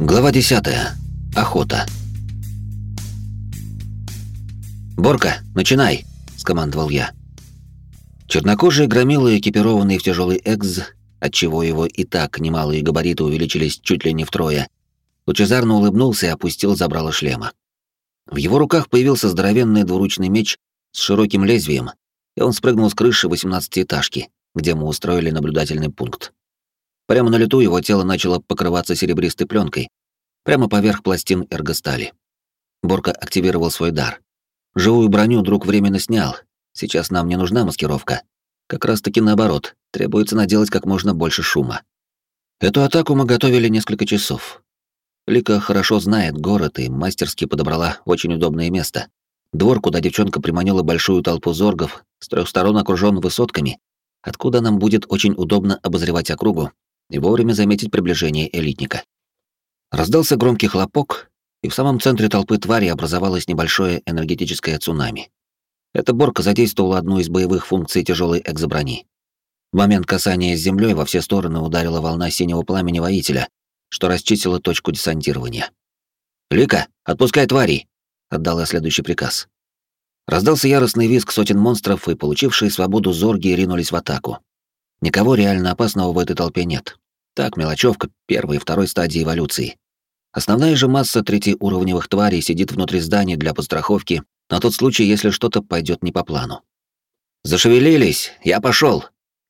Глава 10. Охота. «Борка, начинай!» — скомандовал я. Чернокожий громила, экипированный в тяжелый экз, отчего его и так немалые габариты увеличились чуть ли не втрое, лучезарно улыбнулся и опустил забрало шлема. В его руках появился здоровенный двуручный меч с широким лезвием, и он спрыгнул с крыши восемнадцатиэтажки, где мы устроили наблюдательный пункт. Прямо на лету его тело начало покрываться серебристой пленкой, прямо поверх пластин эргостали. Борка активировал свой дар. Живую броню друг временно снял. Сейчас нам не нужна маскировка. Как раз таки наоборот, требуется наделать как можно больше шума. Эту атаку мы готовили несколько часов. Лика хорошо знает город и мастерски подобрала очень удобное место. Двор, куда девчонка приманила большую толпу зоргов, с трех сторон окружен высотками, откуда нам будет очень удобно обозревать округу и вовремя заметить приближение элитника. Раздался громкий хлопок, и в самом центре толпы твари образовалось небольшое энергетическое цунами. Эта борка задействовала одну из боевых функций тяжелой экзоброни. В момент касания с землей во все стороны ударила волна синего пламени воителя, что расчистила точку десантирования. «Лика, отпускай тварей!» — отдал я следующий приказ. Раздался яростный визг сотен монстров, и получившие свободу зорги ринулись в атаку. Никого реально опасного в этой толпе нет. Так, мелочевка первой и второй стадии эволюции. Основная же масса третьеуровневых тварей сидит внутри зданий для подстраховки на тот случай, если что-то пойдет не по плану. «Зашевелились! Я пошел!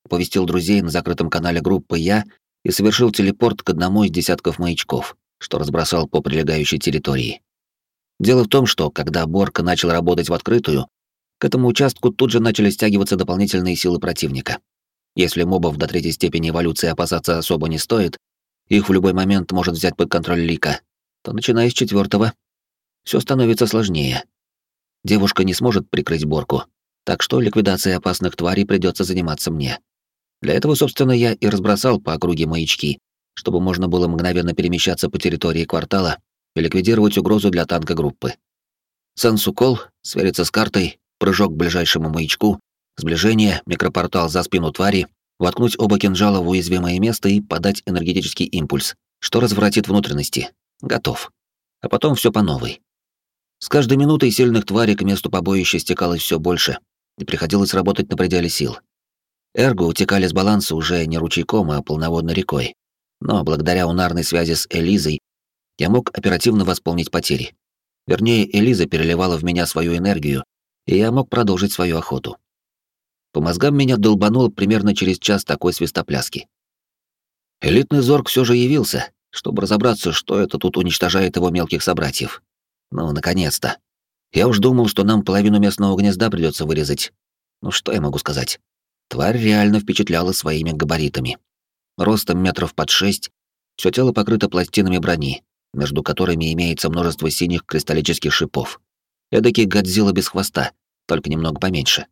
повестил друзей на закрытом канале группы я и совершил телепорт к одному из десятков маячков, что разбросал по прилегающей территории. Дело в том, что когда Борка начал работать в открытую, к этому участку тут же начали стягиваться дополнительные силы противника. Если мобов до третьей степени эволюции опасаться особо не стоит, их в любой момент может взять под контроль Лика, то начиная с четвертого, все становится сложнее. Девушка не сможет прикрыть Борку, так что ликвидацией опасных тварей придется заниматься мне. Для этого, собственно, я и разбросал по округе маячки, чтобы можно было мгновенно перемещаться по территории квартала и ликвидировать угрозу для танка группы. Сенс-укол, свериться с картой, прыжок к ближайшему маячку, сближение, микропортал за спину твари, воткнуть оба кинжала в уязвимое место и подать энергетический импульс, что развратит внутренности. Готов. А потом все по новой. С каждой минутой сильных тварей к месту побоища стекалось все больше, и приходилось работать на пределе сил. Эрго утекали с баланса уже не ручейком, а полноводной рекой. Но благодаря унарной связи с Элизой я мог оперативно восполнить потери. Вернее, Элиза переливала в меня свою энергию, и я мог продолжить свою охоту. По мозгам меня долбанул примерно через час такой свистопляски. Элитный зорг все же явился, чтобы разобраться, что это тут уничтожает его мелких собратьев. Ну, наконец-то. Я уж думал, что нам половину местного гнезда придется вырезать. Ну что я могу сказать? Тварь реально впечатляла своими габаритами. Ростом метров под шесть, все тело покрыто пластинами брони, между которыми имеется множество синих кристаллических шипов. Эдакий Годзилла без хвоста, только немного поменьше.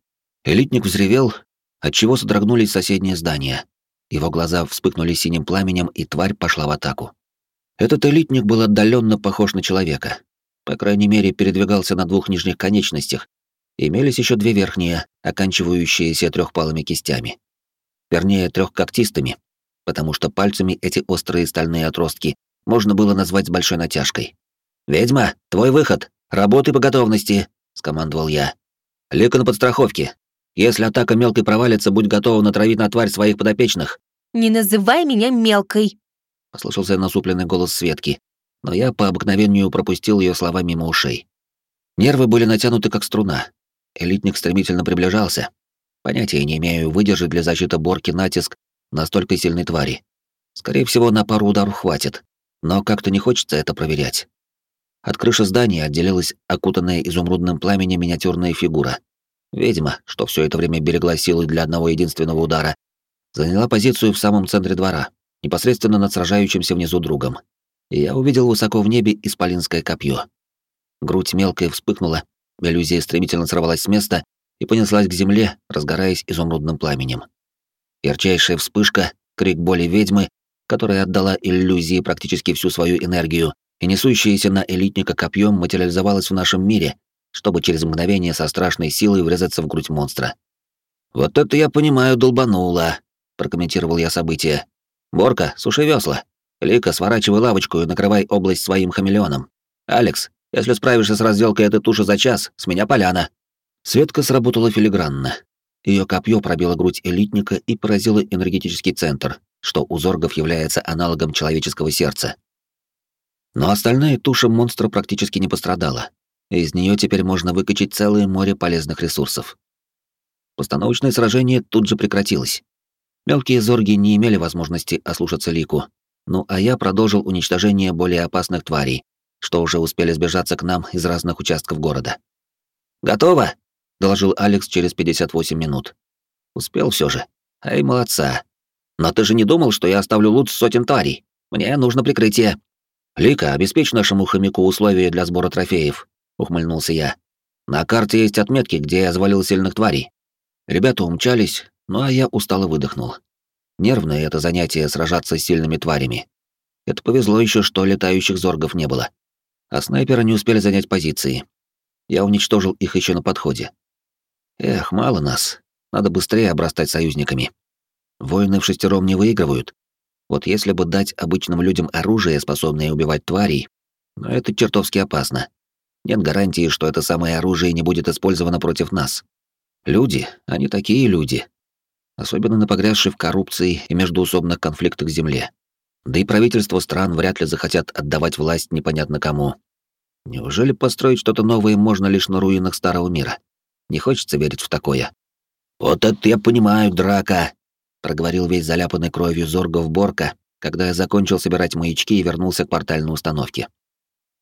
Элитник взревел, отчего содрогнулись соседние здания. Его глаза вспыхнули синим пламенем, и тварь пошла в атаку. Этот элитник был отдаленно похож на человека. По крайней мере, передвигался на двух нижних конечностях. Имелись еще две верхние, оканчивающиеся трехпалыми кистями. Вернее, трехкоктистыми, потому что пальцами эти острые стальные отростки можно было назвать с большой натяжкой. «Ведьма, твой выход! Работай по готовности!» — скомандовал я. «Лика на подстраховке. Если атака мелкой провалится, будь готова натравить на тварь своих подопечных». «Не называй меня мелкой!» — послышался насупленный голос Светки, но я по обыкновению пропустил ее слова мимо ушей. Нервы были натянуты как струна. Элитник стремительно приближался. Понятия не имею, выдержит ли защита Борки натиск настолько сильной твари. Скорее всего, на пару ударов хватит но как-то не хочется это проверять. От крыши здания отделилась окутанная изумрудным пламенем миниатюрная фигура. Ведьма, что все это время берегла силы для одного единственного удара, заняла позицию в самом центре двора, непосредственно над сражающимся внизу другом. И я увидел высоко в небе исполинское копье. Грудь мелкая вспыхнула, иллюзия стремительно сорвалась с места и понеслась к земле, разгораясь изумрудным пламенем. Ярчайшая вспышка, крик боли ведьмы, которая отдала иллюзии практически всю свою энергию, и несущаяся на элитника копьем материализовалась в нашем мире, чтобы через мгновение со страшной силой врезаться в грудь монстра. «Вот это я понимаю, долбануло», — прокомментировал я событие. «Борка, суши весла. Лика, сворачивай лавочку и накрывай область своим хамелеоном. Алекс, если справишься с разделкой этой туши за час, с меня поляна». Светка сработала филигранно. Ее копье пробило грудь элитника и поразило энергетический центр, что у зоргов является аналогом человеческого сердца. Но остальная туша монстра практически не пострадала. И из нее теперь можно выкачать целое море полезных ресурсов. Постановочное сражение тут же прекратилось. Мелкие зорги не имели возможности ослушаться Лику, ну а я продолжил уничтожение более опасных тварей, что уже успели сбежаться к нам из разных участков города. «Готово!» — доложил Алекс через 58 минут. Успел все же. Ай, молодца. Но ты же не думал, что я оставлю лут сотен тварей? Мне нужно прикрытие. Лика, обеспечь нашему хомяку условия для сбора трофеев, ухмыльнулся я. На карте есть отметки, где я завалил сильных тварей. Ребята умчались, ну а я устало выдохнул. Нервное это занятие сражаться с сильными тварями. Это повезло еще, что летающих зоргов не было. А снайперы не успели занять позиции. Я уничтожил их еще на подходе. Эх, мало нас. Надо быстрее обрастать союзниками. Воины в шестером не выигрывают. Вот если бы дать обычным людям оружие, способное убивать тварей, но это чертовски опасно. Нет гарантии, что это самое оружие не будет использовано против нас. Люди, они такие люди. Особенно на погрязшей в коррупции и междуусобных конфликтах земле. Да и правительство стран вряд ли захотят отдавать власть непонятно кому. Неужели построить что-то новое можно лишь на руинах старого мира? Не хочется верить в такое. «Вот это я понимаю, драка!» — проговорил весь заляпанный кровью Зоргов Борка, когда я закончил собирать маячки и вернулся к портальной установке.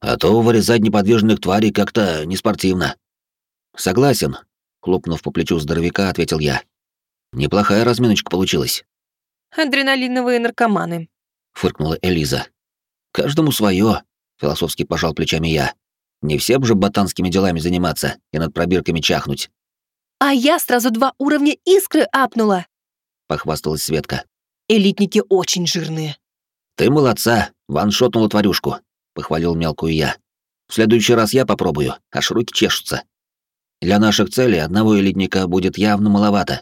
«А то вырезать неподвижных тварей как-то неспортивно». «Согласен», — хлопнув по плечу здоровяка, ответил я. «Неплохая разминочка получилась». «Адреналиновые наркоманы», — фыркнула Элиза. «Каждому свое, философски пожал плечами я. «Не всем же ботанскими делами заниматься и над пробирками чахнуть». «А я сразу два уровня искры апнула!» — похвасталась Светка. «Элитники очень жирные». «Ты молодца, ваншотнула тварюшку», — похвалил мелкую я. «В следующий раз я попробую, аж руки чешутся. Для наших целей одного элитника будет явно маловато».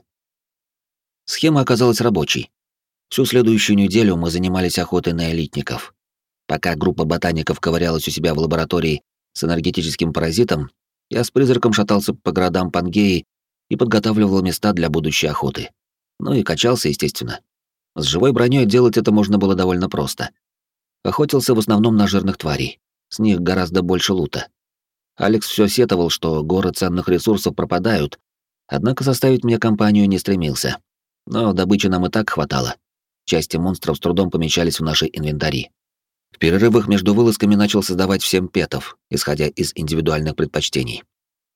Схема оказалась рабочей. Всю следующую неделю мы занимались охотой на элитников. Пока группа ботаников ковырялась у себя в лаборатории с энергетическим паразитом, я с призраком шатался по городам Пангеи и подготавливал места для будущей охоты. Ну и качался, естественно. С живой броней делать это можно было довольно просто. Охотился в основном на жирных тварей. С них гораздо больше лута. Алекс все сетовал, что горы ценных ресурсов пропадают, однако составить мне компанию не стремился. Но добычи нам и так хватало. Части монстров с трудом помещались в наши инвентари. В перерывах между вылазками начал создавать всем петов, исходя из индивидуальных предпочтений.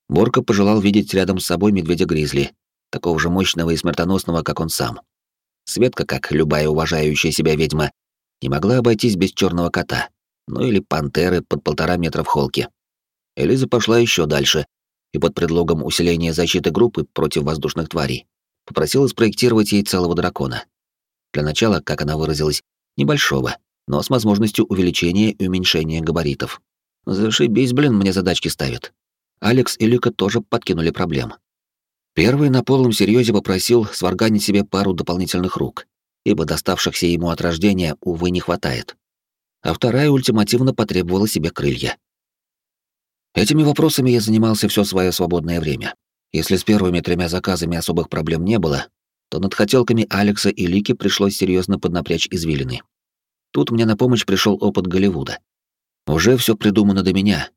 Борка пожелал видеть рядом с собой медведя-гризли, такого же мощного и смертоносного, как он сам. Светка, как любая уважающая себя ведьма, не могла обойтись без черного кота, ну или пантеры под полтора метра в холке. Элиза пошла еще дальше и под предлогом усиления защиты группы против воздушных тварей попросила спроектировать ей целого дракона. Для начала, как она выразилась, небольшого, но с возможностью увеличения и уменьшения габаритов. Зашибись, блин, мне задачки ставят. Алекс и Лика тоже подкинули проблем. Первый на полном серьезе попросил сварганить себе пару дополнительных рук, ибо доставшихся ему от рождения, увы, не хватает. А вторая ультимативно потребовала себе крылья. Этими вопросами я занимался все свое свободное время. Если с первыми тремя заказами особых проблем не было, то над хотелками Алекса и Лики пришлось серьезно поднапрячь извилины. Тут мне на помощь пришел опыт Голливуда. Уже все придумано до меня.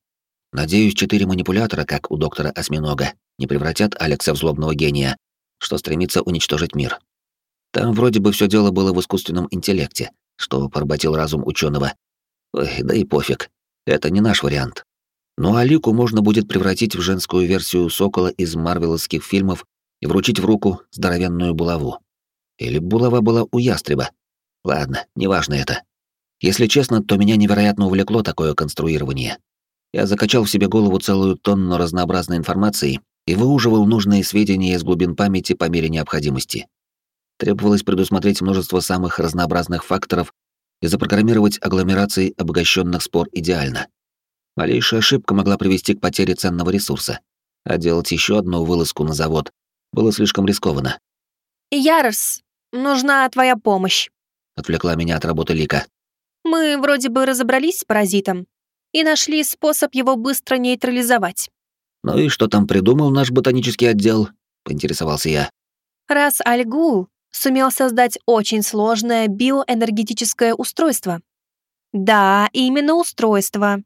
Надеюсь, четыре манипулятора, как у доктора Осьминога, не превратят Алекса в злобного гения, что стремится уничтожить мир. Там вроде бы все дело было в искусственном интеллекте, что поработил разум ученого. Ой, да и пофиг. Это не наш вариант. Ну а Лику можно будет превратить в женскую версию Сокола из марвеловских фильмов и вручить в руку здоровенную булаву. Или булава была у ястреба. Ладно, неважно это. Если честно, то меня невероятно увлекло такое конструирование. Я закачал в себе голову целую тонну разнообразной информации и выуживал нужные сведения из глубин памяти по мере необходимости. Требовалось предусмотреть множество самых разнообразных факторов и запрограммировать агломерации обогащенных спор идеально. Малейшая ошибка могла привести к потере ценного ресурса, а делать еще одну вылазку на завод было слишком рискованно. «Ярос, нужна твоя помощь», — отвлекла меня от работы Лика. Мы вроде бы разобрались с паразитом и нашли способ его быстро нейтрализовать. «Ну и что там придумал наш ботанический отдел?» — поинтересовался я. Раз Альгул сумел создать очень сложное биоэнергетическое устройство. Да, именно устройство.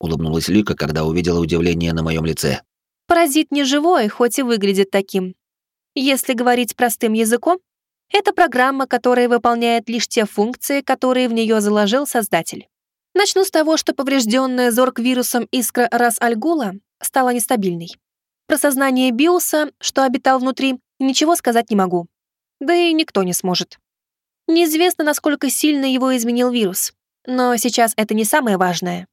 Улыбнулась Лика, когда увидела удивление на моем лице. Паразит не живой, хоть и выглядит таким. Если говорить простым языком, это программа, которая выполняет лишь те функции, которые в нее заложил создатель. Начну с того, что поврежденная зорг-вирусом искра Рас-Альгула стала нестабильной. Про сознание Биуса, что обитал внутри, ничего сказать не могу. Да и никто не сможет. Неизвестно, насколько сильно его изменил вирус, но сейчас это не самое важное.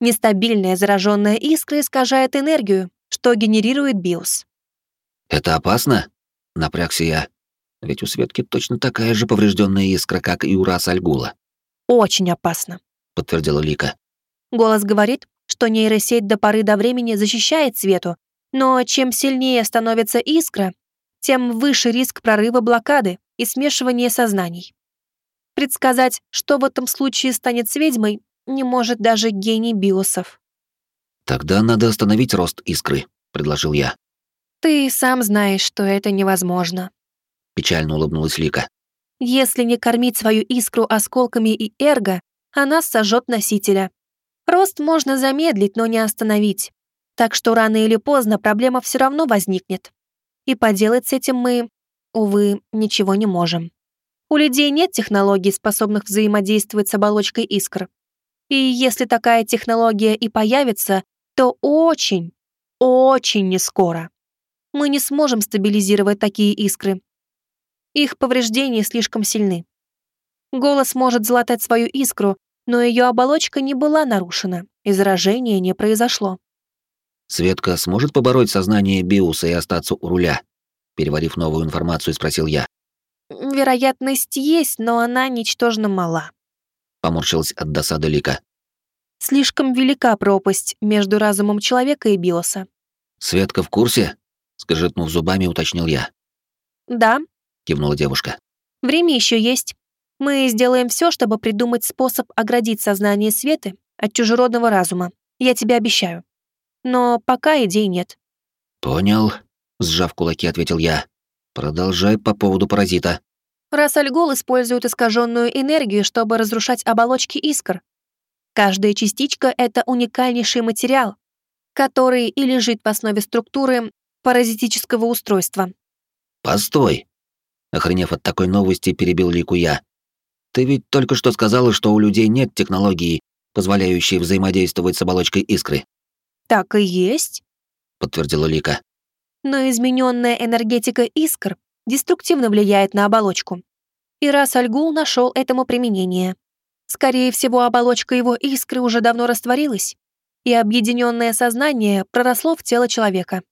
Нестабильная зараженная искра искажает энергию, что генерирует биос. «Это опасно?» — напрягся я. Ведь у Светки точно такая же поврежденная искра, как и у Раса Альгула. «Очень опасно», — подтвердила Лика. Голос говорит, что нейросеть до поры до времени защищает Свету, но чем сильнее становится искра, тем выше риск прорыва блокады и смешивания сознаний. Предсказать, что в этом случае станет с ведьмой, не может даже гений биосов. «Тогда надо остановить рост искры», — предложил я. «Ты сам знаешь, что это невозможно», — печально улыбнулась Лика. «Если не кормить свою искру осколками и эрго, она сожжет носителя. Рост можно замедлить, но не остановить. Так что рано или поздно проблема все равно возникнет. И поделать с этим мы, увы, ничего не можем. У людей нет технологий, способных взаимодействовать с оболочкой искр. И если такая технология и появится, то очень, очень не скоро. Мы не сможем стабилизировать такие искры. Их повреждения слишком сильны. Голос может залатать свою искру, но ее оболочка не была нарушена, и заражения не произошло. Светка сможет побороть сознание Биуса и остаться у руля? Переварив новую информацию, спросил я. Вероятность есть, но она ничтожно мала. Поморщилась от досады Лика. Слишком велика пропасть между разумом человека и биоса. Светка в курсе? Скажетнув зубами, уточнил я. Да, кивнула девушка. Время еще есть. Мы сделаем все, чтобы придумать способ оградить сознание Светы от чужеродного разума. Я тебе обещаю но пока идей нет». «Понял», — сжав кулаки, ответил я. «Продолжай по поводу паразита». Раз Альгол использует искаженную энергию, чтобы разрушать оболочки искр. Каждая частичка — это уникальнейший материал, который и лежит в основе структуры паразитического устройства. «Постой!» Охренев от такой новости, перебил Лику я. «Ты ведь только что сказала, что у людей нет технологии, позволяющей взаимодействовать с оболочкой искры». «Так и есть», — подтвердила Лика. «Но измененная энергетика искр деструктивно влияет на оболочку. И раз Альгул нашел этому применение. Скорее всего, оболочка его искры уже давно растворилась, и объединенное сознание проросло в тело человека.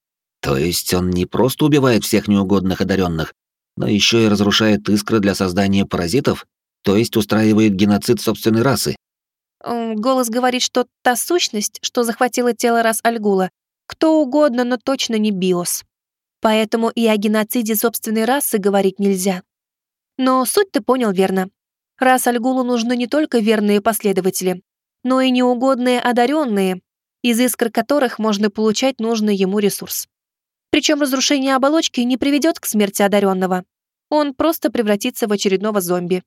То есть он не просто убивает всех неугодных одаренных, но еще и разрушает искры для создания паразитов, то есть устраивает геноцид собственной расы. Голос говорит, что та сущность, что захватила тело Рас Альгула, кто угодно, но точно не биос. Поэтому и о геноциде собственной расы говорить нельзя. Но суть ты понял верно. Рас Альгулу нужны не только верные последователи, но и неугодные одаренные, из искр которых можно получать нужный ему ресурс. Причем разрушение оболочки не приведет к смерти одаренного. Он просто превратится в очередного зомби.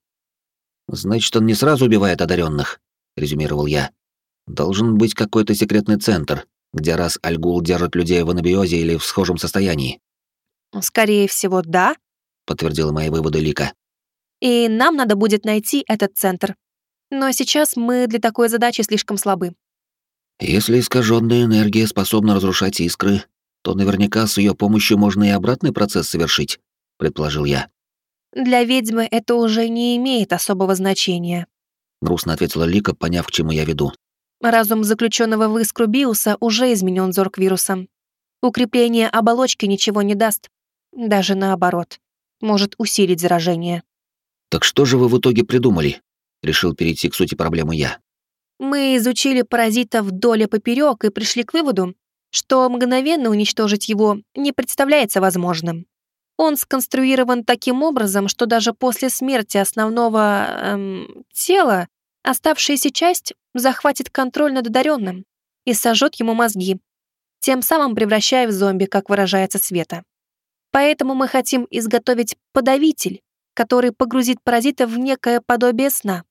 Значит, он не сразу убивает одаренных, — резюмировал я. «Должен быть какой-то секретный центр, где раз Альгул держит людей в анабиозе или в схожем состоянии». «Скорее всего, да», — подтвердила мои выводы Лика. «И нам надо будет найти этот центр. Но сейчас мы для такой задачи слишком слабы». «Если искаженная энергия способна разрушать искры, то наверняка с ее помощью можно и обратный процесс совершить», — предположил я. «Для ведьмы это уже не имеет особого значения», грустно ответила Лика, поняв, к чему я веду. Разум заключенного в искру Биуса уже изменен зорг вирусом. Укрепление оболочки ничего не даст. Даже наоборот. Может усилить заражение. Так что же вы в итоге придумали? Решил перейти к сути проблемы я. Мы изучили паразита вдоль и поперек и пришли к выводу, что мгновенно уничтожить его не представляется возможным. Он сконструирован таким образом, что даже после смерти основного эм, тела Оставшаяся часть захватит контроль над одаренным и сожжет ему мозги, тем самым превращая в зомби, как выражается Света. Поэтому мы хотим изготовить подавитель, который погрузит паразита в некое подобие сна,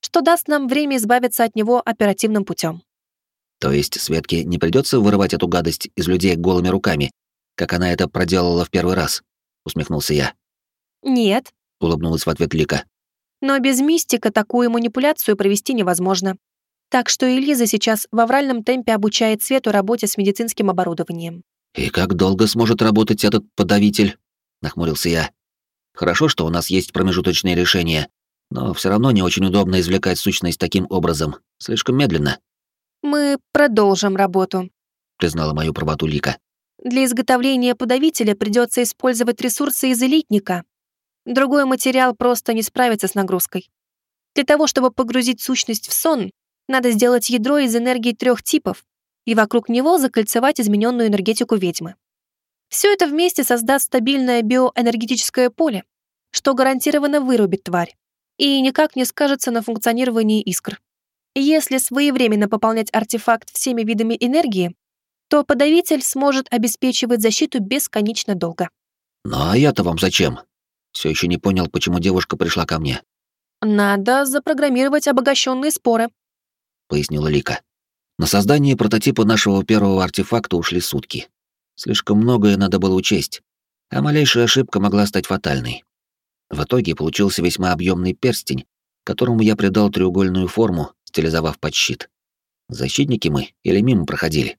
что даст нам время избавиться от него оперативным путем. То есть Светке не придется вырывать эту гадость из людей голыми руками, как она это проделала в первый раз, усмехнулся я. Нет, улыбнулась в ответ Лика. Но без мистика такую манипуляцию провести невозможно. Так что Элиза сейчас в авральном темпе обучает Свету работе с медицинским оборудованием. «И как долго сможет работать этот подавитель?» — нахмурился я. «Хорошо, что у нас есть промежуточные решения, но все равно не очень удобно извлекать сущность таким образом. Слишком медленно». «Мы продолжим работу», — признала мою правоту Лика. «Для изготовления подавителя придется использовать ресурсы из элитника. Другой материал просто не справится с нагрузкой. Для того, чтобы погрузить сущность в сон, надо сделать ядро из энергии трех типов и вокруг него закольцевать измененную энергетику ведьмы. Все это вместе создаст стабильное биоэнергетическое поле, что гарантированно вырубит тварь и никак не скажется на функционировании искр. Если своевременно пополнять артефакт всеми видами энергии, то подавитель сможет обеспечивать защиту бесконечно долго. «Ну а я-то вам зачем?» Все еще не понял, почему девушка пришла ко мне. «Надо запрограммировать обогащенные споры», — пояснила Лика. На создание прототипа нашего первого артефакта ушли сутки. Слишком многое надо было учесть, а малейшая ошибка могла стать фатальной. В итоге получился весьма объемный перстень, которому я придал треугольную форму, стилизовав под щит. Защитники мы или мимо проходили.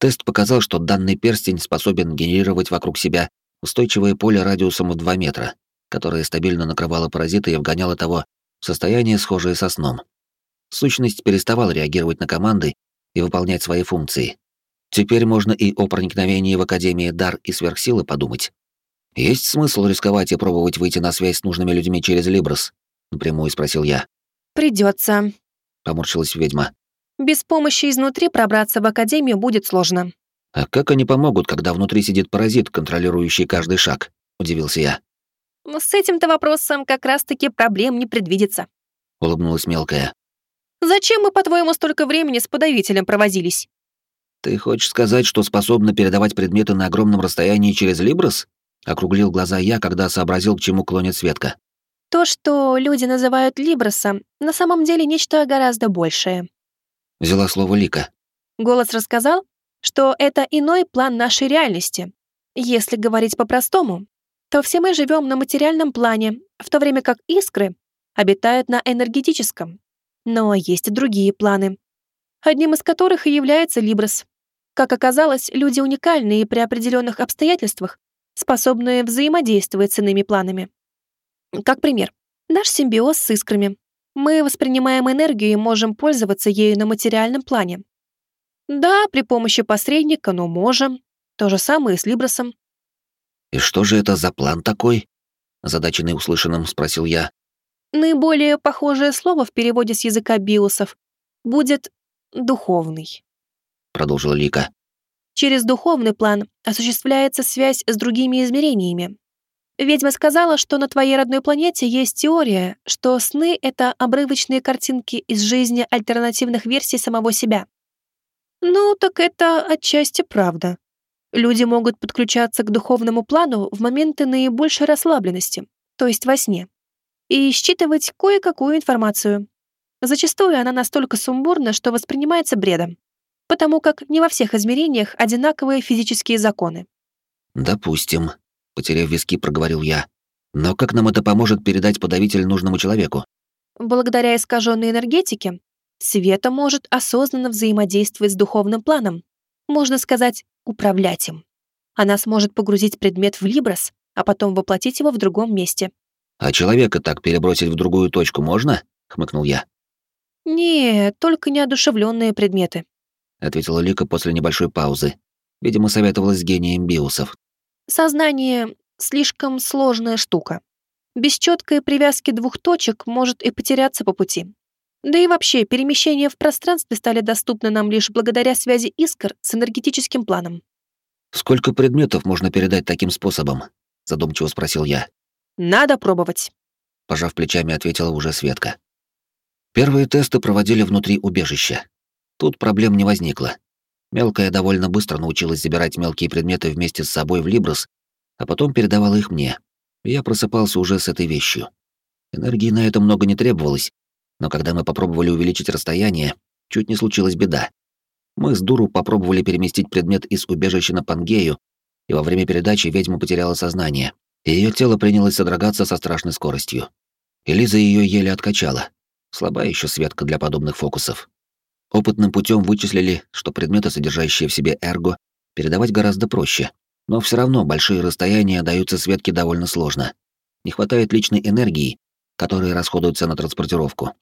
Тест показал, что данный перстень способен генерировать вокруг себя устойчивое поле радиусом в 2 метра, которое стабильно накрывало паразита и вгоняло того в состояние, схожее со сном. Сущность переставала реагировать на команды и выполнять свои функции. Теперь можно и о проникновении в Академии дар и сверхсилы подумать. Есть смысл рисковать и пробовать выйти на связь с нужными людьми через Либрос? Напрямую спросил я. Придется, поморщилась ведьма. Без помощи изнутри пробраться в Академию будет сложно. А как они помогут, когда внутри сидит паразит, контролирующий каждый шаг? Удивился я. С этим-то вопросом как раз-таки проблем не предвидится. Улыбнулась мелкая. Зачем мы, по-твоему, столько времени с подавителем провозились? Ты хочешь сказать, что способна передавать предметы на огромном расстоянии через Либрос? Округлил глаза я, когда сообразил, к чему клонит Светка. То, что люди называют Либросом, на самом деле нечто гораздо большее. Взяла слово Лика. Голос рассказал, что это иной план нашей реальности. Если говорить по-простому, то все мы живем на материальном плане, в то время как искры обитают на энергетическом. Но есть и другие планы, одним из которых и является Либрос. Как оказалось, люди уникальны и при определенных обстоятельствах способны взаимодействовать с иными планами. Как пример, наш симбиоз с искрами. Мы воспринимаем энергию и можем пользоваться ею на материальном плане. Да, при помощи посредника, но можем. То же самое и с Либросом. «И что же это за план такой?» Задаченный услышанным спросил я. Наиболее похожее слово в переводе с языка биосов будет «духовный», — продолжила Лика. Через духовный план осуществляется связь с другими измерениями. Ведьма сказала, что на твоей родной планете есть теория, что сны — это обрывочные картинки из жизни альтернативных версий самого себя. Ну, так это отчасти правда. Люди могут подключаться к духовному плану в моменты наибольшей расслабленности, то есть во сне и считывать кое-какую информацию. Зачастую она настолько сумбурна, что воспринимается бредом, потому как не во всех измерениях одинаковые физические законы. «Допустим», — потеряв виски, проговорил я. «Но как нам это поможет передать подавитель нужному человеку?» Благодаря искаженной энергетике, Света может осознанно взаимодействовать с духовным планом, можно сказать, управлять им. Она сможет погрузить предмет в Либрос, а потом воплотить его в другом месте. «А человека так перебросить в другую точку можно?» — хмыкнул я. «Не, только неодушевленные предметы», — ответила Лика после небольшой паузы. Видимо, советовалась с гением биосов. «Сознание — слишком сложная штука. Без четкой привязки двух точек может и потеряться по пути. Да и вообще, перемещения в пространстве стали доступны нам лишь благодаря связи искр с энергетическим планом». «Сколько предметов можно передать таким способом?» — задумчиво спросил я. Надо пробовать. Пожав плечами, ответила уже Светка. Первые тесты проводили внутри убежища. Тут проблем не возникло. Мелкая довольно быстро научилась забирать мелкие предметы вместе с собой в Либрос, а потом передавала их мне. И я просыпался уже с этой вещью. Энергии на это много не требовалось, но когда мы попробовали увеличить расстояние, чуть не случилась беда. Мы с дуру попробовали переместить предмет из убежища на Пангею, и во время передачи ведьма потеряла сознание, и ее тело принялось содрогаться со страшной скоростью. Элиза ее еле откачала. Слабая еще Светка для подобных фокусов. Опытным путем вычислили, что предметы, содержащие в себе эрго, передавать гораздо проще, но все равно большие расстояния даются Светке довольно сложно. Не хватает личной энергии, которая расходуется на транспортировку.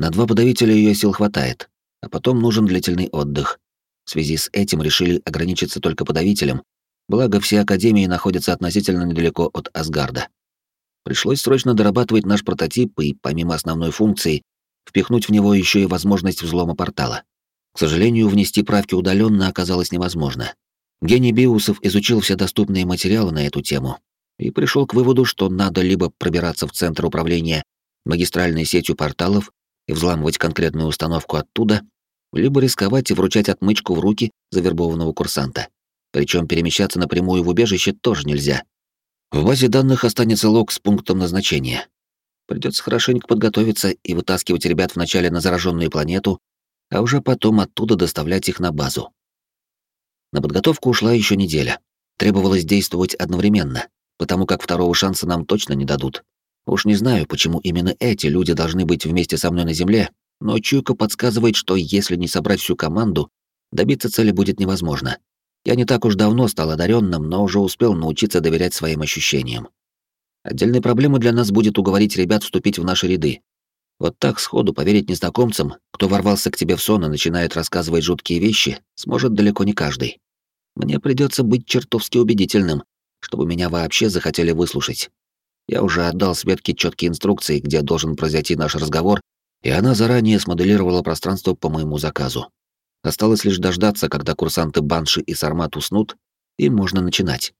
На два подавителя ее сил хватает, а потом нужен длительный отдых. В связи с этим решили ограничиться только подавителем, благо все академии находятся относительно недалеко от Асгарда. Пришлось срочно дорабатывать наш прототип и, помимо основной функции, впихнуть в него еще и возможность взлома портала. К сожалению, внести правки удаленно оказалось невозможно. Гений Биусов изучил все доступные материалы на эту тему и пришел к выводу, что надо либо пробираться в центр управления магистральной сетью порталов и взламывать конкретную установку оттуда, либо рисковать и вручать отмычку в руки завербованного курсанта. Причем перемещаться напрямую в убежище тоже нельзя. В базе данных останется лог с пунктом назначения. Придется хорошенько подготовиться и вытаскивать ребят вначале на зараженную планету, а уже потом оттуда доставлять их на базу. На подготовку ушла еще неделя. Требовалось действовать одновременно, потому как второго шанса нам точно не дадут. Уж не знаю, почему именно эти люди должны быть вместе со мной на Земле, но чуйка подсказывает, что если не собрать всю команду, добиться цели будет невозможно. Я не так уж давно стал одаренным, но уже успел научиться доверять своим ощущениям. Отдельной проблемой для нас будет уговорить ребят вступить в наши ряды. Вот так сходу поверить незнакомцам, кто ворвался к тебе в сон и начинает рассказывать жуткие вещи, сможет далеко не каждый. Мне придется быть чертовски убедительным, чтобы меня вообще захотели выслушать. Я уже отдал Светке четкие инструкции, где должен произойти наш разговор, и она заранее смоделировала пространство по моему заказу. Осталось лишь дождаться, когда курсанты Банши и Сармат уснут, и можно начинать.